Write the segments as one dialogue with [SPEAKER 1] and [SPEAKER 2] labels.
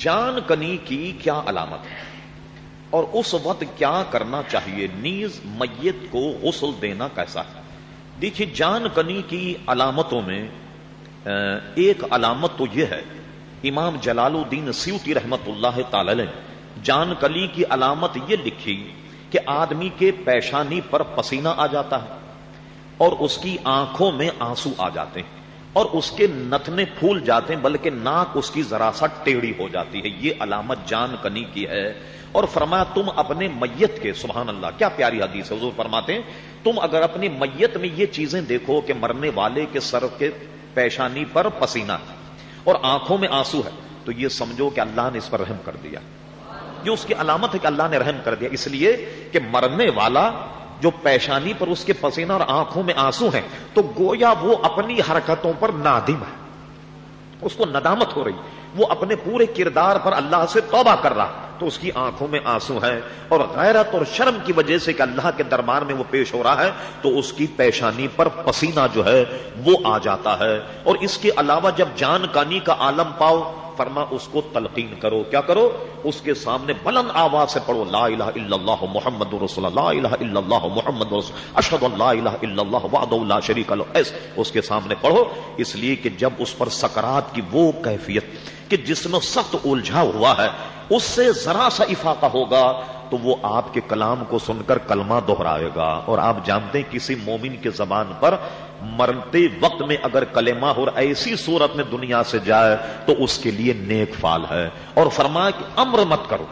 [SPEAKER 1] جان کنی کی کیا علامت ہے؟ اور اس وقت کیا کرنا چاہیے؟ نیز میت کو غسل دینا کیسا ہے؟ دیکھیے، جان کنی کی علامتوں میں ایک علامت تو یہ ہے، امام جلال الدین سیوتی رحمت اللہ تعالی نے جان کلی کی علامت یہ لکھی کہ آدمی کے پیشانی پر پسینہ آ جاتا ہے اور اس کی آنکھوں میں آنسو آ جاتے ہیں۔ اور اس کے نتنے پھول جاتے ہیں، بلکہ ناک اس کی ذرا سا ٹیڑھی ہو جاتی ہے۔ یہ علامت جان کنی کی ہے۔ اور فرمایا، تم اپنے میت کے، سبحان اللہ، کیا پیاری حدیث ہے، حضور فرماتے ہیں، تم اگر اپنی میت میں یہ چیزیں دیکھو کہ مرنے والے کے سر کے پیشانی پر پسینہ ہے اور آنکھوں میں آنسو ہے، تو یہ سمجھو کہ اللہ نے اس پر رحم کر دیا۔ یہ اس کی علامت ہے کہ اللہ نے رحم کر دیا۔ اس لیے کہ مرنے والا جو پیشانی پر اس کے پسینہ اور آنکھوں میں آنسو ہیں، تو گویا وہ اپنی حرکتوں پر نادم ہے۔ اس کو ندامت ہو رہی۔ وہ اپنے پورے کردار پر اللہ سے توبہ کر رہا۔ تو اس کی آنکھوں میں آنسو ہے اور غیرت اور شرم کی وجہ سے کہ اللہ کے دربار میں وہ پیش ہو رہا ہے، تو اس کی پیشانی پر پسینہ جو ہے، وہ آ جاتا ہے۔ اور اس کے علاوہ جب جان کانی کا عالم پاؤ فرما، اس کو تلقین کرو۔ کیا کرو؟ اس کے سامنے بلند آواز سے پڑھو، لا الہ الا اللہ محمد رسول اللہ الہ الا اللہ محمد رسول اشہد اللہ الہ الا اللہ وعد اللہ شریک لہ اس کے سامنے پڑھو۔ اس لیے کہ جب اس پر سکرات کی وہ کیفیت کہ جس میں سخت الجھا ہوا ہے، اس سے ذرا سا افاقہ ہوگا تو وہ آپ کے کلام کو سن کر کلمہ دہرائے گا۔ اور آپ جانتے ہیں کسی مومن کے زبان پر مرتے وقت میں اگر کلمہ اور ایسی صورت میں دنیا سے جائے تو اس کے لیے نیک فال ہے۔ اور فرمایا کہ امر مت کرو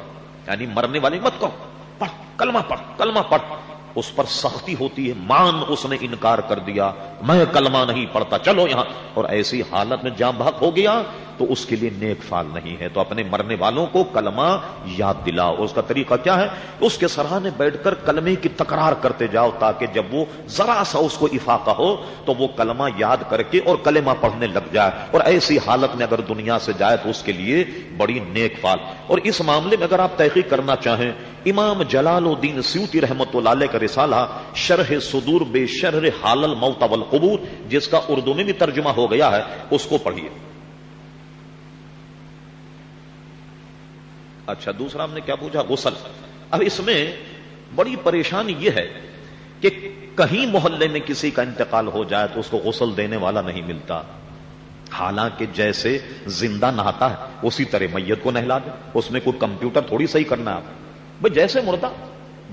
[SPEAKER 1] یعنی مرنے والے مت کرو۔ پڑھ، کلمہ پڑھ کلمہ پڑھ۔ اس پر سختی ہوتی ہے، مان اس نے انکار کر دیا۔ میں کلمہ نہیں پڑھتا، چلو یہاں۔ اور ایسی حالت میں جام بھاگ ہو گیا تو اس کے لیے نیک فال نہیں ہے۔ تو اپنے مرنے والوں کو کلمہ یاد دلاؤ۔ اس کا طریقہ کیا ہے؟ اس کے سراہنے بیٹھ کر کلمے کی تکرار کرتے جاؤ تاکہ جب وہ ذرا سا اس کو افاقہ ہو تو وہ کلمہ یاد کر کے اور کلمہ پڑھنے لگ جائے۔ اور ایسی حالت میں اگر دنیا سے جائے تو اس کے لیے بڑی نیک فال۔ اور اس معاملے میں اگر آپ تحقیق کرنا چاہیں امام جلال الدین سیوتی رحمت اللہ کا رسالہ شرح صدور بے شرح حال الموت والقبور، جس کا اردو میں بھی ترجمہ ہو گیا ہے، اس کو پڑھیے۔ اچھا دوسرا ہم نے کیا پوچھا؟ غسل۔ اب اس میں بڑی پریشانی یہ ہے کہ کہیں محلے میں کسی کا انتقال ہو جائے تو اس کو غسل دینے والا نہیں ملتا۔ حالانکہ جیسے زندہ نہاتا ہے، اسی طرح میت کو نہلا دے اس میں کوئی کمپیوٹر تھوڑی صحیح کرنا ہے۔ آپ بھائی جیسے مردہ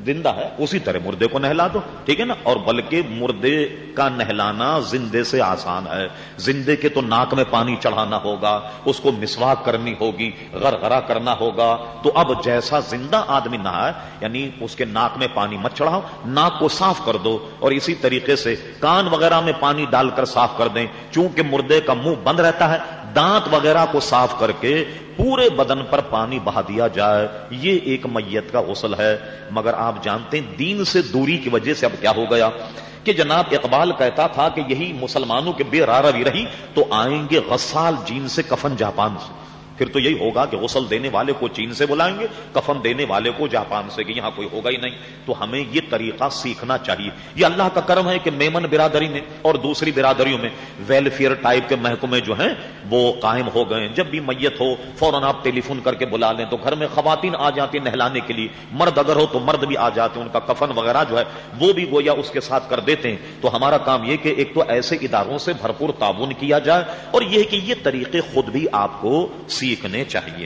[SPEAKER 1] زندہ ہے، اسی طرح مردے کو نہلا دو، ٹھیک ہے نا؟ اور بلکہ مردے کا نہلانا زندے سے آسان ہے۔ زندے کے تو ناک میں پانی چڑھانا ہوگا، اس کو مسواک کرنی ہوگی غرغرا کرنا ہوگا۔ تو اب جیسا زندہ آدمی نہ ہے یعنی اس کے ناک میں پانی مت چڑھاؤ، ناک کو صاف کر دو اور اسی طریقے سے کان وغیرہ میں پانی ڈال کر صاف کر دیں۔ چونکہ مردے کا منہ بند رہتا ہے دانت وغیرہ کو صاف کر کے پورے بدن پر پانی بہا دیا جائے، یہ ایک میت کا غسل ہے۔ مگر آپ جانتے ہیں، دین سے دوری کی وجہ سے اب کیا ہو گیا؟ کہ جناب اقبال کہتا تھا کہ یہی مسلمانوں کے بے رارا بھی رہی، تو آئیں گے غسال جین سے کفن جاپان سے۔ پھر تو یہی ہوگا کہ غسل دینے والے کو چین سے بلائیں گے، کفن دینے والے کو جاپان سے کہ یہاں کوئی ہوگا ہی نہیں۔ تو ہمیں یہ طریقہ سیکھنا چاہیے۔ یہ اللہ کا کرم ہے کہ میمن برادری میں اور دوسری برادریوں میں ویلفیئر ٹائپ کے محکمے جو ہیں، وہ قائم ہو گئے۔ جب بھی میت ہو، فوراً آپ ٹیلی فون کر کے بلا لیں۔ تو گھر میں خواتین آ جاتی نہلانے کے لیے۔ مرد اگر ہو تو مرد بھی آ جاتے ہیں۔ ان کا کفن وغیرہ جو ہے، وہ بھی گویا اس کے ساتھ کر دیتے ہیں۔ تو ہمارا کام یہ کہ ایک تو ایسے اداروں سے بھرپور تعاون کیا جائے۔ اور یہ کہ یہ طریقے خود بھی آپ کو سیکھ سیکھنے چاہیے۔